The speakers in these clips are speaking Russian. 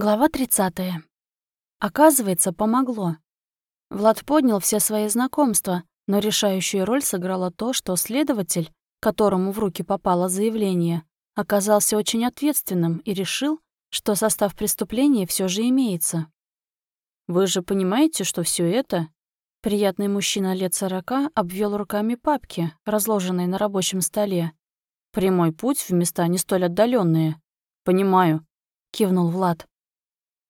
Глава 30. Оказывается, помогло. Влад поднял все свои знакомства, но решающую роль сыграло то, что следователь, которому в руки попало заявление, оказался очень ответственным и решил, что состав преступления все же имеется. «Вы же понимаете, что все это...» Приятный мужчина лет сорока обвел руками папки, разложенные на рабочем столе. «Прямой путь в места не столь отдаленные. «Понимаю», — кивнул Влад.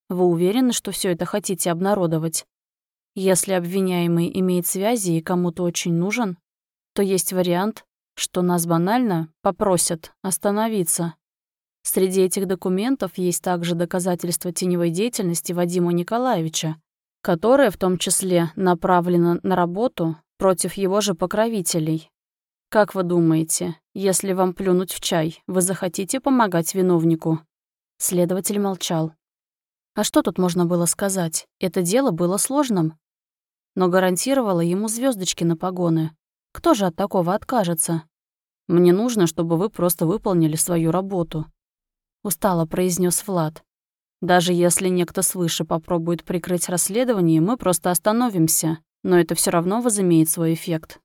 Вы уверены, что все это хотите обнародовать? Если обвиняемый имеет связи и кому-то очень нужен, то есть вариант, что нас банально попросят остановиться. Среди этих документов есть также доказательства теневой деятельности Вадима Николаевича, которое в том числе направлено на работу против его же покровителей. Как вы думаете, если вам плюнуть в чай, вы захотите помогать виновнику? Следователь молчал. А что тут можно было сказать? Это дело было сложным. Но гарантировало ему звездочки на погоны. Кто же от такого откажется? «Мне нужно, чтобы вы просто выполнили свою работу», — устало произнес Влад. «Даже если некто свыше попробует прикрыть расследование, мы просто остановимся, но это все равно возымеет свой эффект.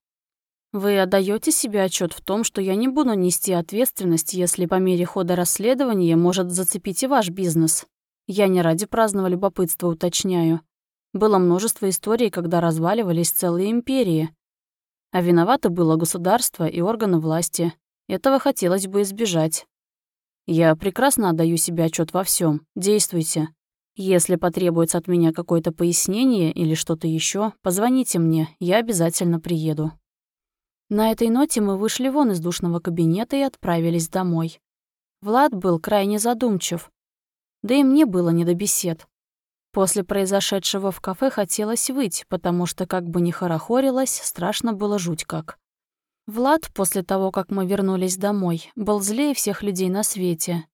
Вы отдаете себе отчет в том, что я не буду нести ответственность, если по мере хода расследования может зацепить и ваш бизнес. Я не ради праздного любопытства уточняю. Было множество историй, когда разваливались целые империи. А виновато было государство и органы власти. Этого хотелось бы избежать. Я прекрасно отдаю себе отчет во всем. Действуйте. Если потребуется от меня какое-то пояснение или что-то еще, позвоните мне, я обязательно приеду. На этой ноте мы вышли вон из душного кабинета и отправились домой. Влад был крайне задумчив. Да и мне было не до бесед. После произошедшего в кафе хотелось выйти, потому что, как бы ни хорохорилось, страшно было жуть как. Влад, после того, как мы вернулись домой, был злее всех людей на свете.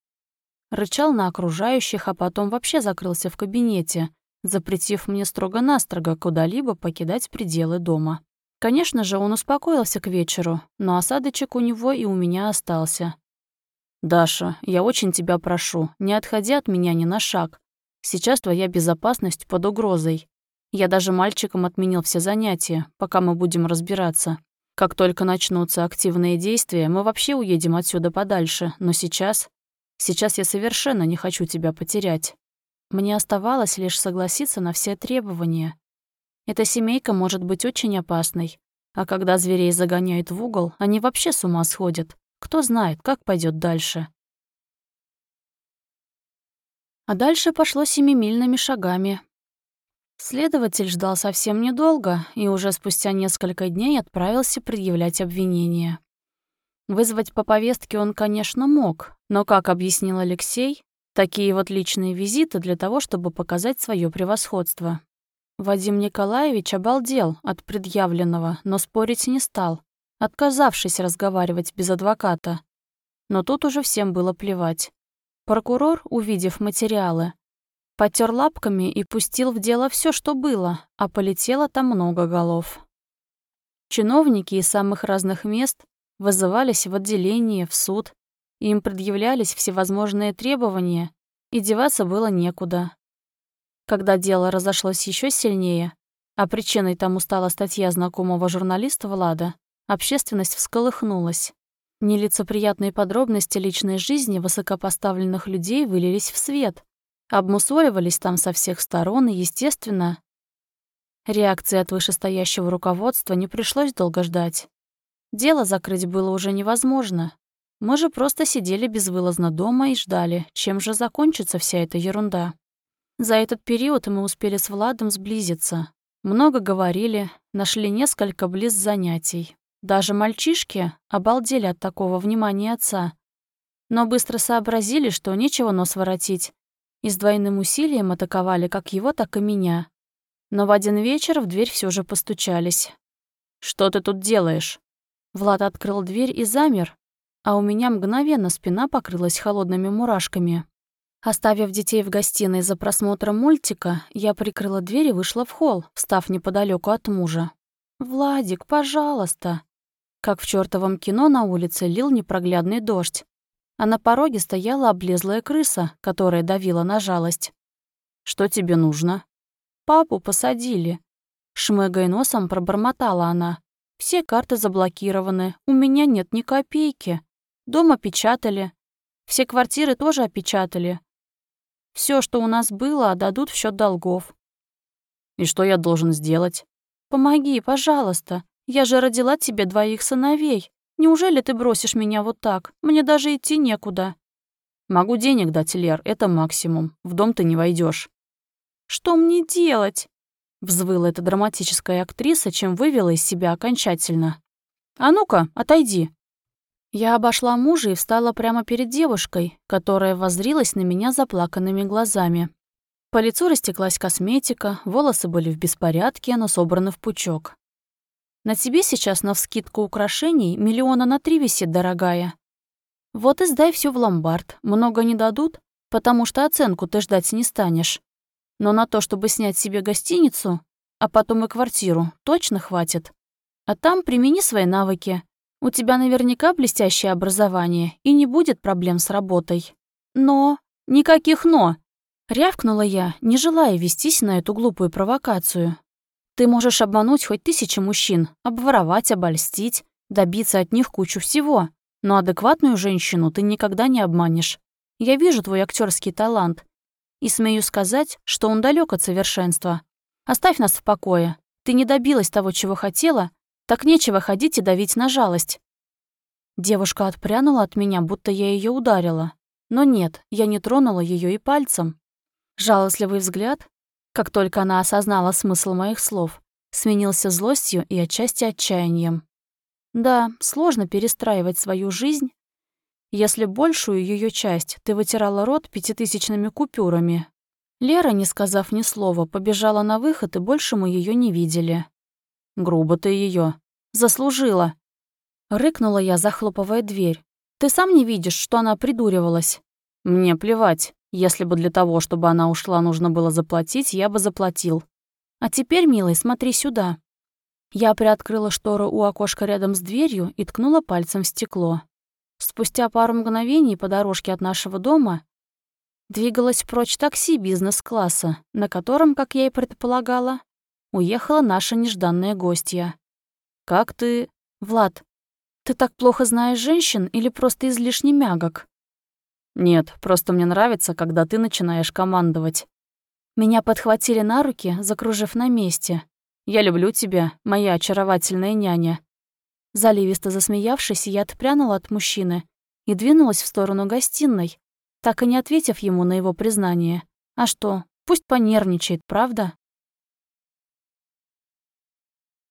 Рычал на окружающих, а потом вообще закрылся в кабинете, запретив мне строго-настрого куда-либо покидать пределы дома. Конечно же, он успокоился к вечеру, но осадочек у него и у меня остался. «Даша, я очень тебя прошу, не отходи от меня ни на шаг. Сейчас твоя безопасность под угрозой. Я даже мальчикам отменил все занятия, пока мы будем разбираться. Как только начнутся активные действия, мы вообще уедем отсюда подальше, но сейчас... Сейчас я совершенно не хочу тебя потерять. Мне оставалось лишь согласиться на все требования. Эта семейка может быть очень опасной, а когда зверей загоняют в угол, они вообще с ума сходят. Кто знает, как пойдет дальше. А дальше пошло семимильными шагами. Следователь ждал совсем недолго и уже спустя несколько дней отправился предъявлять обвинение. Вызвать по повестке он, конечно, мог, но, как объяснил Алексей, такие вот личные визиты для того, чтобы показать свое превосходство. Вадим Николаевич обалдел от предъявленного, но спорить не стал отказавшись разговаривать без адвоката. Но тут уже всем было плевать. Прокурор, увидев материалы, потер лапками и пустил в дело все, что было, а полетело там много голов. Чиновники из самых разных мест вызывались в отделение, в суд, им предъявлялись всевозможные требования, и деваться было некуда. Когда дело разошлось еще сильнее, а причиной тому стала статья знакомого журналиста Влада, Общественность всколыхнулась. Нелицеприятные подробности личной жизни высокопоставленных людей вылились в свет. Обмусоливались там со всех сторон, и, естественно, реакции от вышестоящего руководства не пришлось долго ждать. Дело закрыть было уже невозможно. Мы же просто сидели безвылазно дома и ждали, чем же закончится вся эта ерунда. За этот период мы успели с Владом сблизиться. Много говорили, нашли несколько близ занятий. Даже мальчишки обалдели от такого внимания отца. Но быстро сообразили, что нечего нос воротить, и с двойным усилием атаковали как его, так и меня. Но в один вечер в дверь все же постучались. «Что ты тут делаешь?» Влад открыл дверь и замер, а у меня мгновенно спина покрылась холодными мурашками. Оставив детей в гостиной за просмотром мультика, я прикрыла дверь и вышла в холл, встав неподалеку от мужа. «Владик, пожалуйста!» Как в чертовом кино на улице лил непроглядный дождь, а на пороге стояла облезлая крыса, которая давила на жалость. Что тебе нужно?» «Папу посадили». Шмыгая носом пробормотала она. «Все карты заблокированы, у меня нет ни копейки. Дом опечатали. Все квартиры тоже опечатали. Все, что у нас было, отдадут в счет долгов. И что я должен сделать? Помоги, пожалуйста. Я же родила тебе двоих сыновей. Неужели ты бросишь меня вот так? Мне даже идти некуда. Могу денег дать, Лер, это максимум. В дом ты не войдешь. Что мне делать? Взвыла эта драматическая актриса, чем вывела из себя окончательно. «А ну-ка, отойди!» Я обошла мужа и встала прямо перед девушкой, которая воззрилась на меня заплаканными глазами. По лицу растеклась косметика, волосы были в беспорядке, но собраны в пучок. «На тебе сейчас навскидку украшений миллиона на три висит, дорогая. Вот и сдай все в ломбард, много не дадут, потому что оценку ты ждать не станешь. Но на то, чтобы снять себе гостиницу, а потом и квартиру, точно хватит. А там примени свои навыки. У тебя наверняка блестящее образование, и не будет проблем с работой. Но... Никаких «но». Рявкнула я, не желая вестись на эту глупую провокацию. Ты можешь обмануть хоть тысячи мужчин, обворовать, обольстить, добиться от них кучу всего. Но адекватную женщину ты никогда не обманешь. Я вижу твой актерский талант. И смею сказать, что он далек от совершенства. Оставь нас в покое. Ты не добилась того, чего хотела, так нечего ходить и давить на жалость. Девушка отпрянула от меня, будто я ее ударила. Но нет, я не тронула ее и пальцем. Жалостливый взгляд, как только она осознала смысл моих слов, сменился злостью и отчасти отчаянием. Да, сложно перестраивать свою жизнь, если большую ее часть ты вытирала рот пятитысячными купюрами. Лера, не сказав ни слова, побежала на выход, и больше мы ее не видели. Грубо ты ее Заслужила. Рыкнула я, захлопывая дверь. Ты сам не видишь, что она придуривалась? Мне плевать. Если бы для того, чтобы она ушла, нужно было заплатить, я бы заплатил. А теперь, милый, смотри сюда. Я приоткрыла штору у окошка рядом с дверью и ткнула пальцем в стекло. Спустя пару мгновений по дорожке от нашего дома двигалась прочь такси бизнес-класса, на котором, как я и предполагала, уехала наша нежданная гостья. «Как ты...» «Влад, ты так плохо знаешь женщин или просто излишне мягок?» «Нет, просто мне нравится, когда ты начинаешь командовать». Меня подхватили на руки, закружив на месте. «Я люблю тебя, моя очаровательная няня». Заливисто засмеявшись, я отпрянула от мужчины и двинулась в сторону гостиной, так и не ответив ему на его признание. А что, пусть понервничает, правда?